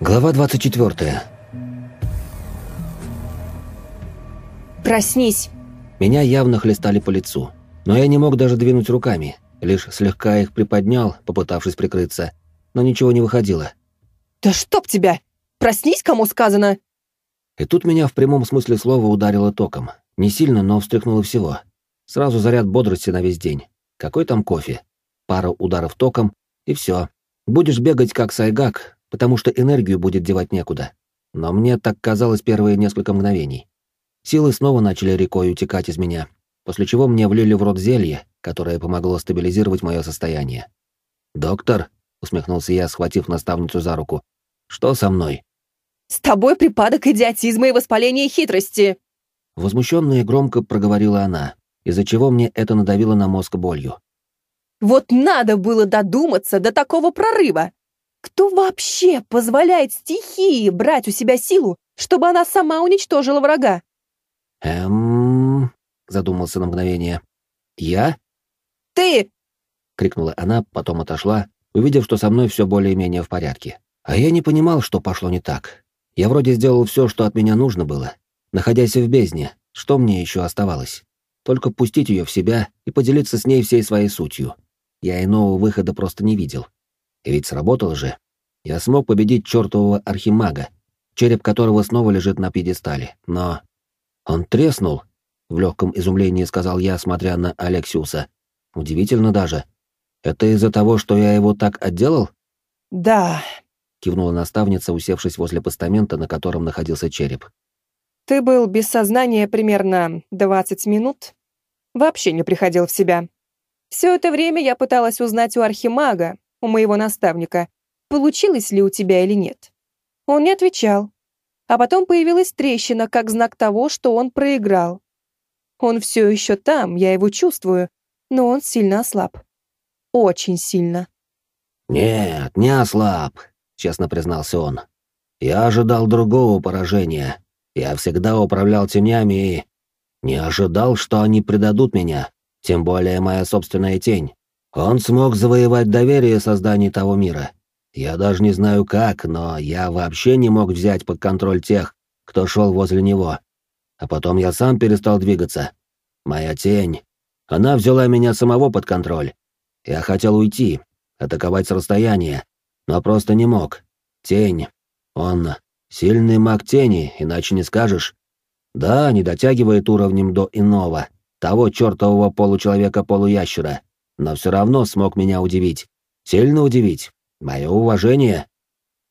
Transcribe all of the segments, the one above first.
Глава 24. Проснись. Меня явно хлестали по лицу, но я не мог даже двинуть руками, лишь слегка их приподнял, попытавшись прикрыться, но ничего не выходило. Да чтоб тебя! Проснись, кому сказано! И тут меня в прямом смысле слова ударило током. Не сильно, но встряхнуло всего. Сразу заряд бодрости на весь день. Какой там кофе? Пара ударов током, и все. Будешь бегать как сайгак, потому что энергию будет девать некуда. Но мне так казалось первые несколько мгновений. Силы снова начали рекой утекать из меня, после чего мне влили в рот зелье, которое помогло стабилизировать мое состояние. «Доктор», — усмехнулся я, схватив наставницу за руку, — «что со мной?» «С тобой припадок идиотизма и воспаления хитрости!» Возмущенно и громко проговорила она, из-за чего мне это надавило на мозг болью. «Вот надо было додуматься до такого прорыва! Кто вообще позволяет стихии брать у себя силу, чтобы она сама уничтожила врага?» «Эм...» — задумался на мгновение. «Я?» «Ты!» — крикнула она, потом отошла, увидев, что со мной все более-менее в порядке. А я не понимал, что пошло не так. Я вроде сделал все, что от меня нужно было. Находясь в бездне, что мне еще оставалось? Только пустить ее в себя и поделиться с ней всей своей сутью. Я иного выхода просто не видел. И ведь сработало же. Я смог победить чертового архимага, череп которого снова лежит на пьедестале. Но... Он треснул, в легком изумлении сказал я, смотря на Алексиуса. Удивительно даже. Это из-за того, что я его так отделал? «Да», — кивнула наставница, усевшись возле постамента, на котором находился череп. «Ты был без сознания примерно 20 минут. Вообще не приходил в себя. Все это время я пыталась узнать у архимага, у моего наставника, получилось ли у тебя или нет. Он не отвечал. А потом появилась трещина, как знак того, что он проиграл. Он все еще там, я его чувствую, но он сильно ослаб. Очень сильно. «Нет, не ослаб», — честно признался он. «Я ожидал другого поражения. Я всегда управлял тенями и... Не ожидал, что они предадут меня, тем более моя собственная тень. Он смог завоевать доверие созданий того мира. Я даже не знаю как, но я вообще не мог взять под контроль тех, кто шел возле него. А потом я сам перестал двигаться. Моя тень. Она взяла меня самого под контроль. Я хотел уйти, атаковать с расстояния, но просто не мог. Тень. Он сильный маг тени, иначе не скажешь. Да, не дотягивает уровнем до иного, того чертового получеловека-полуящера но все равно смог меня удивить. Сильно удивить. Мое уважение.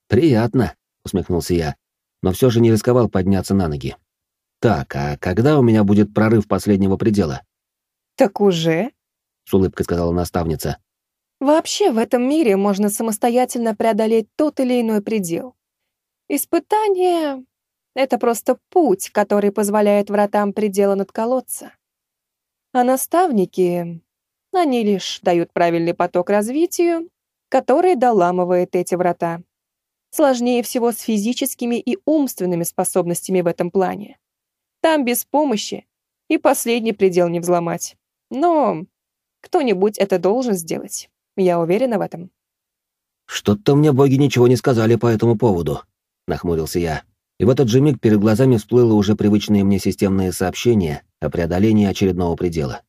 Приятно, усмехнулся я, но все же не рисковал подняться на ноги. Так, а когда у меня будет прорыв последнего предела? Так уже? С улыбкой сказала наставница. Вообще в этом мире можно самостоятельно преодолеть тот или иной предел. Испытание — это просто путь, который позволяет вратам предела надколоться. А наставники они лишь дают правильный поток развитию, который доламывает эти врата. Сложнее всего с физическими и умственными способностями в этом плане. Там без помощи и последний предел не взломать. Но кто-нибудь это должен сделать. Я уверена в этом. «Что-то мне боги ничего не сказали по этому поводу», — нахмурился я. И в этот же миг перед глазами всплыло уже привычные мне системные сообщения о преодолении очередного предела.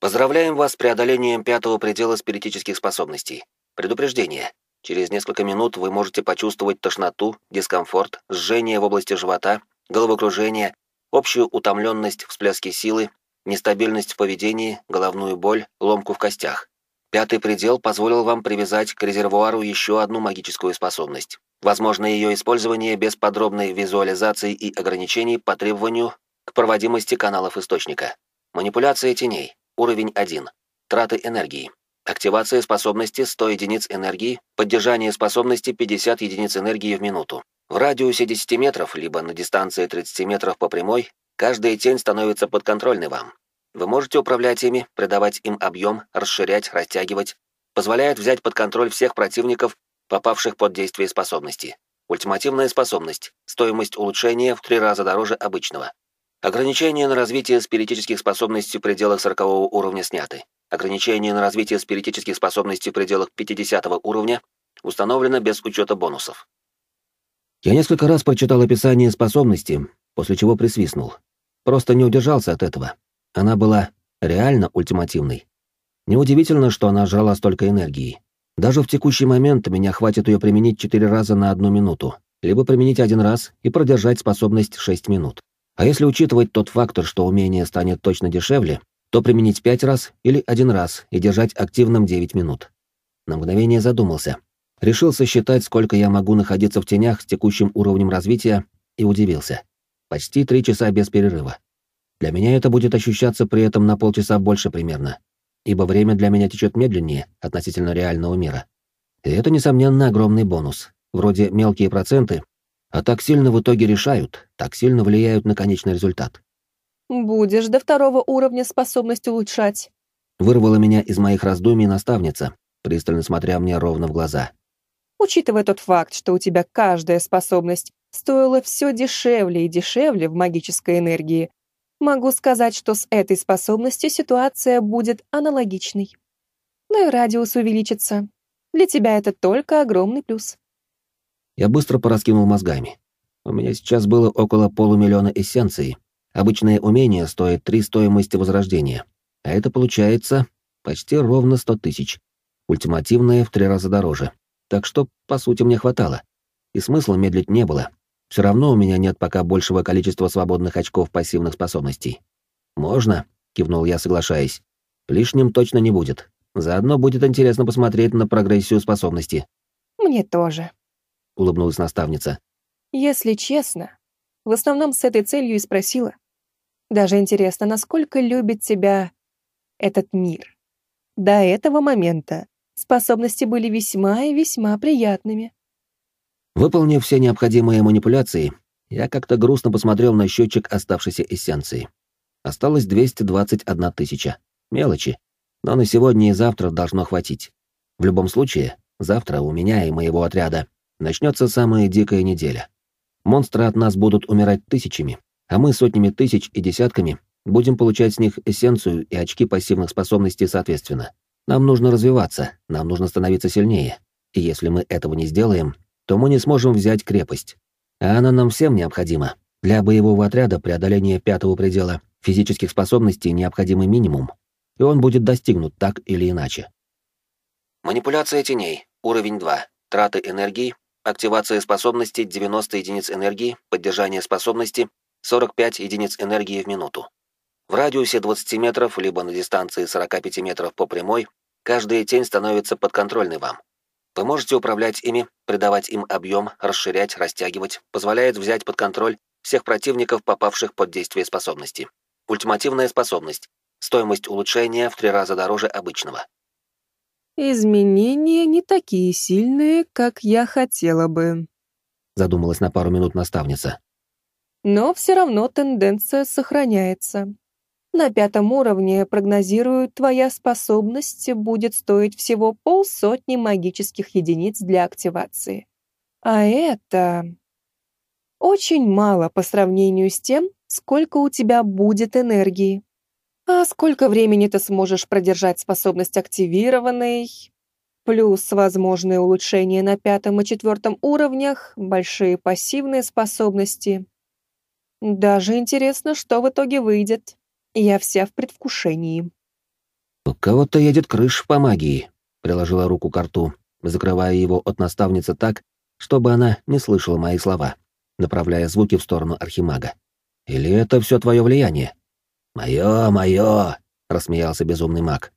Поздравляем вас с преодолением пятого предела спиритических способностей. Предупреждение. Через несколько минут вы можете почувствовать тошноту, дискомфорт, жжение в области живота, головокружение, общую утомленность, всплески силы, нестабильность в поведении, головную боль, ломку в костях. Пятый предел позволил вам привязать к резервуару еще одну магическую способность. Возможно ее использование без подробной визуализации и ограничений по требованию к проводимости каналов источника. Манипуляция теней. Уровень 1. Траты энергии. Активация способности 100 единиц энергии, поддержание способности 50 единиц энергии в минуту. В радиусе 10 метров, либо на дистанции 30 метров по прямой, каждая тень становится подконтрольной вам. Вы можете управлять ими, придавать им объем, расширять, растягивать. Позволяет взять под контроль всех противников, попавших под действие способности. Ультимативная способность. Стоимость улучшения в три раза дороже обычного. Ограничения на развитие спиритических способностей в пределах 40 уровня сняты. Ограничения на развитие спиритических способностей в пределах 50 уровня Установлено без учета бонусов. Я несколько раз прочитал описание способности, после чего присвистнул. Просто не удержался от этого. Она была реально ультимативной. Неудивительно, что она жрала столько энергии. Даже в текущий момент меня хватит ее применить четыре раза на одну минуту, либо применить один раз и продержать способность шесть минут. А если учитывать тот фактор, что умение станет точно дешевле, то применить пять раз или один раз и держать активным девять минут. На мгновение задумался. Решил сосчитать, сколько я могу находиться в тенях с текущим уровнем развития, и удивился. Почти три часа без перерыва. Для меня это будет ощущаться при этом на полчаса больше примерно, ибо время для меня течет медленнее относительно реального мира. И это, несомненно, огромный бонус. Вроде мелкие проценты, а так сильно в итоге решают, так сильно влияют на конечный результат. «Будешь до второго уровня способность улучшать», вырвала меня из моих раздумий наставница, пристально смотря мне ровно в глаза. «Учитывая тот факт, что у тебя каждая способность стоила все дешевле и дешевле в магической энергии, Могу сказать, что с этой способностью ситуация будет аналогичной. Ну и радиус увеличится. Для тебя это только огромный плюс. Я быстро пораскинул мозгами. У меня сейчас было около полумиллиона эссенций. Обычное умение стоит три стоимости возрождения. А это получается почти ровно сто тысяч. Ультимативное в три раза дороже. Так что, по сути, мне хватало. И смысла медлить не было. Все равно у меня нет пока большего количества свободных очков пассивных способностей. Можно, кивнул я, соглашаясь. Лишним точно не будет. Заодно будет интересно посмотреть на прогрессию способности. Мне тоже, улыбнулась наставница. Если честно, в основном с этой целью и спросила. Даже интересно, насколько любит тебя этот мир. До этого момента способности были весьма и весьма приятными. Выполнив все необходимые манипуляции, я как-то грустно посмотрел на счетчик оставшейся эссенции. Осталось 221 тысяча. Мелочи. Но на сегодня и завтра должно хватить. В любом случае, завтра у меня и моего отряда начнется самая дикая неделя. Монстры от нас будут умирать тысячами, а мы сотнями тысяч и десятками будем получать с них эссенцию и очки пассивных способностей соответственно. Нам нужно развиваться, нам нужно становиться сильнее. И если мы этого не сделаем, то мы не сможем взять крепость. А она нам всем необходима. Для боевого отряда преодоление пятого предела физических способностей необходимый минимум, и он будет достигнут так или иначе. Манипуляция теней. Уровень 2. Траты энергии. Активация способности 90 единиц энергии. Поддержание способности 45 единиц энергии в минуту. В радиусе 20 метров, либо на дистанции 45 метров по прямой, каждая тень становится подконтрольной вам. Вы можете управлять ими, придавать им объем, расширять, растягивать, позволяет взять под контроль всех противников, попавших под действие способности. Ультимативная способность. Стоимость улучшения в три раза дороже обычного. «Изменения не такие сильные, как я хотела бы», задумалась на пару минут наставница. «Но все равно тенденция сохраняется. На пятом уровне, прогнозируют, твоя способность будет стоить всего полсотни магических единиц для активации. А это... Очень мало по сравнению с тем, сколько у тебя будет энергии. А сколько времени ты сможешь продержать способность активированной? Плюс возможные улучшения на пятом и четвертом уровнях, большие пассивные способности. Даже интересно, что в итоге выйдет. Я вся в предвкушении. «У кого-то едет крыша по магии», — приложила руку к рту, закрывая его от наставницы так, чтобы она не слышала мои слова, направляя звуки в сторону архимага. «Или это все твое влияние?» «Мое, мое!» — рассмеялся безумный маг.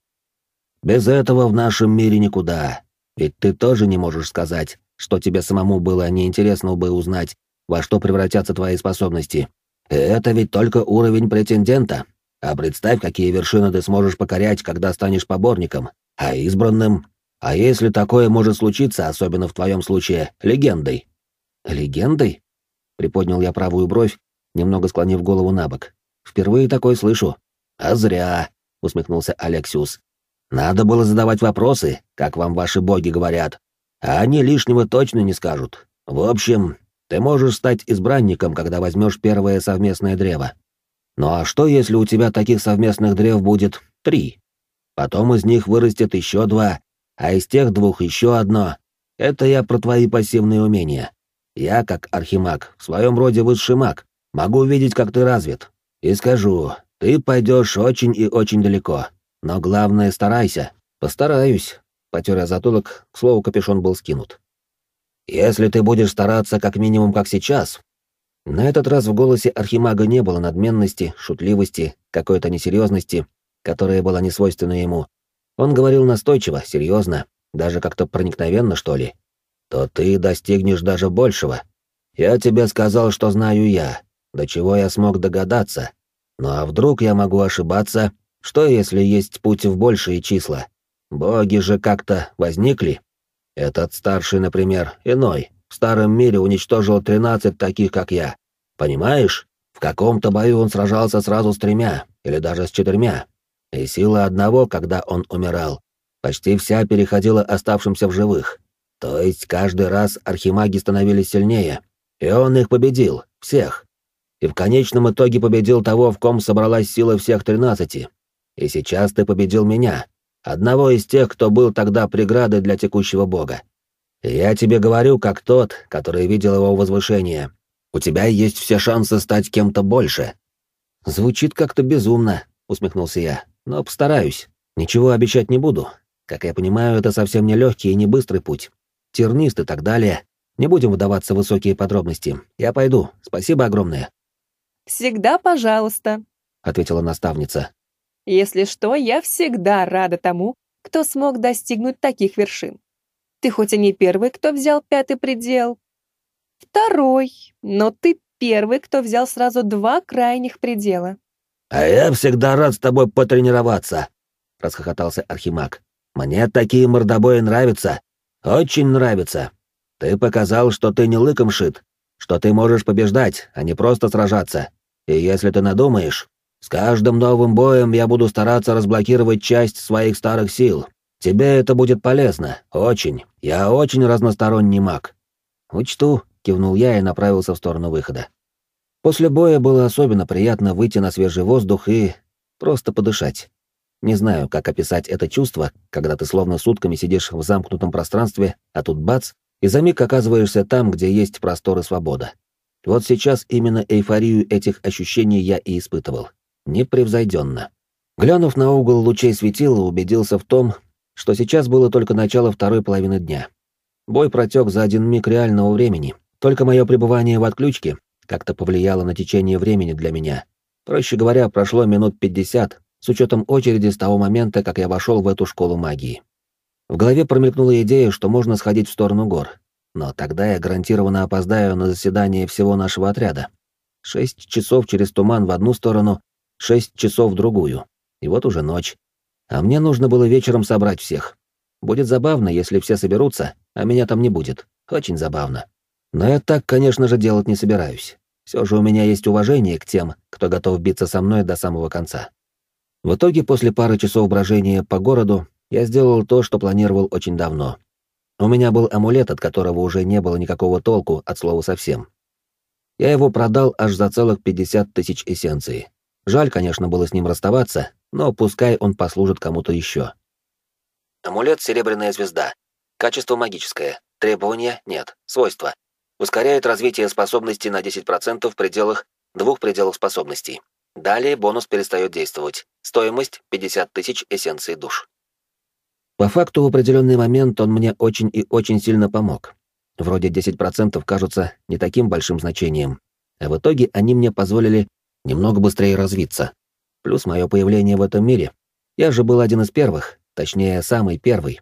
«Без этого в нашем мире никуда. Ведь ты тоже не можешь сказать, что тебе самому было неинтересно бы узнать, во что превратятся твои способности. Это ведь только уровень претендента, а представь, какие вершины ты сможешь покорять, когда станешь поборником, а избранным. А если такое может случиться, особенно в твоем случае, легендой? Легендой? Приподнял я правую бровь, немного склонив голову на бок. Впервые такое слышу. А зря, усмехнулся Алексиус. Надо было задавать вопросы, как вам ваши боги говорят. А они лишнего точно не скажут. В общем, ты можешь стать избранником, когда возьмешь первое совместное древо. Ну а что, если у тебя таких совместных древ будет три? Потом из них вырастет еще два, а из тех двух еще одно. Это я про твои пассивные умения. Я, как архимаг, в своем роде высший маг, могу видеть, как ты развит. И скажу, ты пойдешь очень и очень далеко. Но главное, старайся. Постараюсь. Потер я затылок, к слову, капюшон был скинут. Если ты будешь стараться как минимум как сейчас... На этот раз в голосе архимага не было надменности, шутливости, какой-то несерьезности, которая была не свойственна ему. Он говорил настойчиво, серьезно, даже как-то проникновенно, что ли. То ты достигнешь даже большего. Я тебе сказал, что знаю я, до чего я смог догадаться. Ну а вдруг я могу ошибаться? Что если есть путь в большие числа? Боги же как-то возникли. Этот старший, например, иной, в старом мире уничтожил тринадцать таких, как я. Понимаешь? В каком-то бою он сражался сразу с тремя, или даже с четырьмя. И сила одного, когда он умирал, почти вся переходила оставшимся в живых. То есть каждый раз архимаги становились сильнее, и он их победил, всех. И в конечном итоге победил того, в ком собралась сила всех тринадцати. И сейчас ты победил меня, одного из тех, кто был тогда преградой для текущего бога. Я тебе говорю, как тот, который видел его возвышение. У тебя есть все шансы стать кем-то больше. Звучит как-то безумно, усмехнулся я, но постараюсь. Ничего обещать не буду. Как я понимаю, это совсем не легкий и не быстрый путь. Тернист и так далее. Не будем вдаваться в высокие подробности. Я пойду. Спасибо огромное. «Всегда пожалуйста», — ответила наставница. Если что, я всегда рада тому, кто смог достигнуть таких вершин. Ты хоть и не первый, кто взял пятый предел. Второй, но ты первый, кто взял сразу два крайних предела. «А я всегда рад с тобой потренироваться», — расхохотался Архимаг. «Мне такие мордобои нравятся. Очень нравятся. Ты показал, что ты не лыком шит, что ты можешь побеждать, а не просто сражаться. И если ты надумаешь, с каждым новым боем я буду стараться разблокировать часть своих старых сил. Тебе это будет полезно. Очень. Я очень разносторонний маг. Учту, кивнул я и направился в сторону выхода. После боя было особенно приятно выйти на свежий воздух и просто подышать. Не знаю, как описать это чувство, когда ты словно сутками сидишь в замкнутом пространстве, а тут бац, и за миг оказываешься там, где есть простор и свобода. Вот сейчас именно эйфорию этих ощущений я и испытывал непревзойденно. Глянув на угол лучей светила, убедился в том, что сейчас было только начало второй половины дня. Бой протек за один миг реального времени, только мое пребывание в отключке как-то повлияло на течение времени для меня. Проще говоря, прошло минут пятьдесят, с учетом очереди с того момента, как я вошел в эту школу магии. В голове промелькнула идея, что можно сходить в сторону гор, но тогда я гарантированно опоздаю на заседание всего нашего отряда. Шесть часов через туман в одну сторону, Шесть часов в другую. И вот уже ночь. А мне нужно было вечером собрать всех. Будет забавно, если все соберутся, а меня там не будет. Очень забавно. Но я так, конечно же, делать не собираюсь. Все же у меня есть уважение к тем, кто готов биться со мной до самого конца. В итоге, после пары часов брожения по городу, я сделал то, что планировал очень давно. У меня был амулет, от которого уже не было никакого толку, от слова совсем. Я его продал аж за целых 50 тысяч эссенций. Жаль, конечно, было с ним расставаться, но пускай он послужит кому-то еще. Амулет «Серебряная звезда». Качество магическое. Требования нет. Свойства. Ускоряет развитие способностей на 10% в пределах двух пределов способностей. Далее бонус перестает действовать. Стоимость 50 тысяч эссенций душ. По факту в определенный момент он мне очень и очень сильно помог. Вроде 10% кажутся не таким большим значением, а в итоге они мне позволили немного быстрее развиться. Плюс мое появление в этом мире. Я же был один из первых, точнее, самый первый.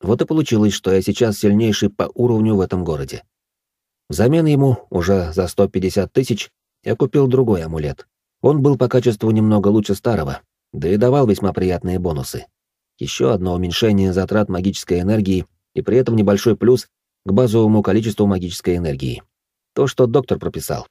Вот и получилось, что я сейчас сильнейший по уровню в этом городе. Взамен ему, уже за 150 тысяч, я купил другой амулет. Он был по качеству немного лучше старого, да и давал весьма приятные бонусы. Еще одно уменьшение затрат магической энергии и при этом небольшой плюс к базовому количеству магической энергии. То, что доктор прописал.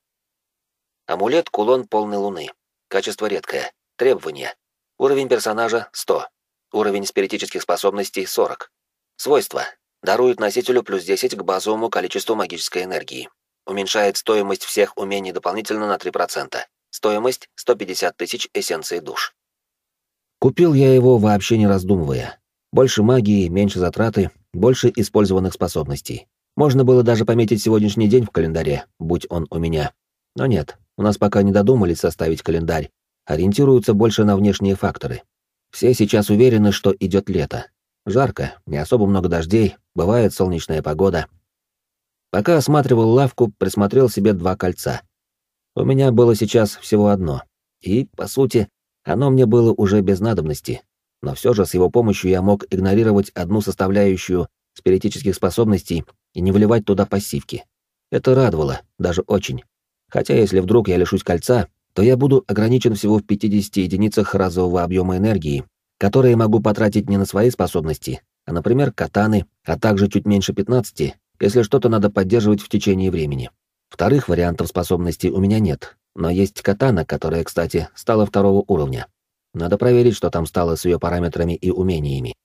Амулет кулон полной луны. Качество редкое. Требования. Уровень персонажа 100. Уровень спиритических способностей 40. Свойства. Дарует носителю плюс 10 к базовому количеству магической энергии. Уменьшает стоимость всех умений дополнительно на 3%. Стоимость 150 тысяч эссенций душ. Купил я его вообще не раздумывая. Больше магии, меньше затраты, больше использованных способностей. Можно было даже пометить сегодняшний день в календаре, будь он у меня. Но нет, у нас пока не додумались составить календарь, ориентируются больше на внешние факторы. Все сейчас уверены, что идет лето. Жарко, не особо много дождей, бывает солнечная погода. Пока осматривал лавку, присмотрел себе два кольца. У меня было сейчас всего одно. И, по сути, оно мне было уже без надобности. Но все же с его помощью я мог игнорировать одну составляющую спиритических способностей и не вливать туда пассивки. Это радовало, даже очень. Хотя если вдруг я лишусь кольца, то я буду ограничен всего в 50 единицах разового объема энергии, которые могу потратить не на свои способности, а, например, катаны, а также чуть меньше 15, если что-то надо поддерживать в течение времени. Вторых вариантов способностей у меня нет, но есть катана, которая, кстати, стала второго уровня. Надо проверить, что там стало с ее параметрами и умениями.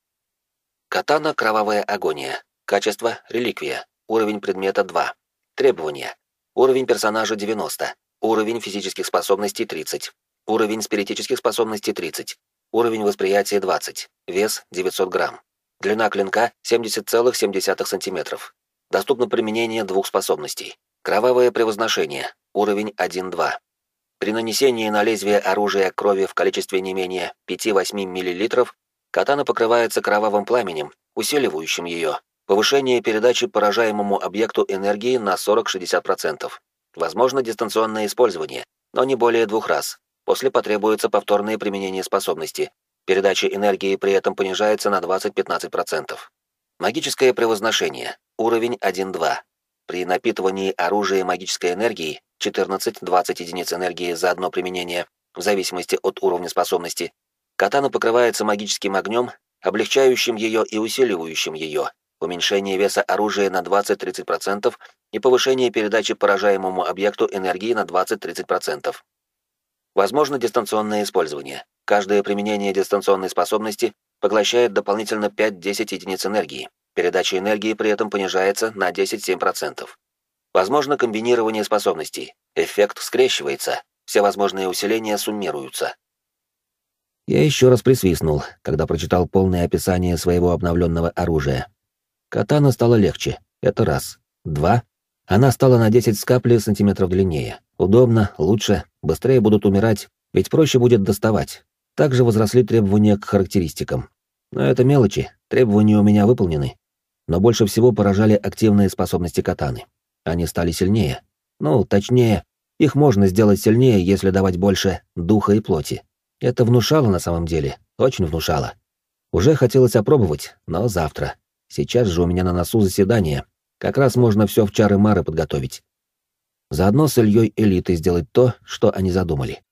Катана «Кровавая агония». Качество «Реликвия». Уровень предмета 2. Требования. Уровень персонажа 90. Уровень физических способностей 30. Уровень спиритических способностей 30. Уровень восприятия 20. Вес 900 грамм. Длина клинка 70,7 см. Доступно применение двух способностей. Кровавое превозношение. Уровень 1-2. При нанесении на лезвие оружия крови в количестве не менее 5-8 мл катана покрывается кровавым пламенем, усиливающим ее. Повышение передачи поражаемому объекту энергии на 40-60%. Возможно дистанционное использование, но не более двух раз. После потребуется повторное применение способности. Передача энергии при этом понижается на 20-15%. Магическое превозношение. Уровень 1-2. При напитывании оружия магической энергией 14-20 единиц энергии за одно применение, в зависимости от уровня способности, катана покрывается магическим огнем, облегчающим ее и усиливающим ее, уменьшение веса оружия на 20-30% и повышение передачи поражаемому объекту энергии на 20-30%. Возможно дистанционное использование. Каждое применение дистанционной способности поглощает дополнительно 5-10 единиц энергии. Передача энергии при этом понижается на 10-7%. Возможно комбинирование способностей. Эффект скрещивается. Все возможные усиления суммируются. Я еще раз присвистнул, когда прочитал полное описание своего обновленного оружия. Катана стала легче. Это раз. Два. Она стала на 10 с капли сантиметров длиннее. Удобно, лучше, быстрее будут умирать, ведь проще будет доставать. Также возросли требования к характеристикам. Но это мелочи, требования у меня выполнены. Но больше всего поражали активные способности катаны. Они стали сильнее. Ну, точнее, их можно сделать сильнее, если давать больше духа и плоти. Это внушало на самом деле, очень внушало. Уже хотелось опробовать, но завтра. Сейчас же у меня на носу заседание. Как раз можно все в чары-мары подготовить. Заодно с Ильей элитой сделать то, что они задумали.